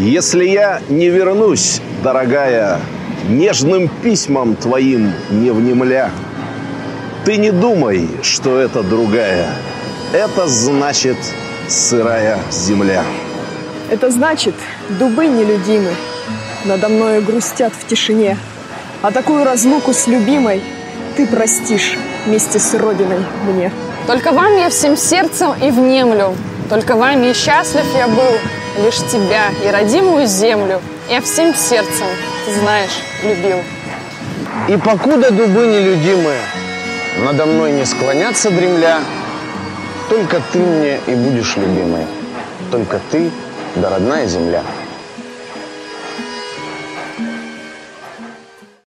Если я не вернусь, дорогая, Нежным письмам твоим не внемля, Ты не думай, что это другая. Это значит сырая земля. Это значит, дубы нелюдимы, Надо мною грустят в тишине, А такую разлуку с любимой Ты простишь вместе с Родиной мне. Только вам я всем сердцем и внемлю, Только вами и счастлив я был, Лишь тебя и родимую землю Я всем сердцем, ты знаешь, любил. И покуда дубы нелюдимые Надо мной не склонятся дремля, Только ты мне и будешь любимой, Только ты, да родная земля.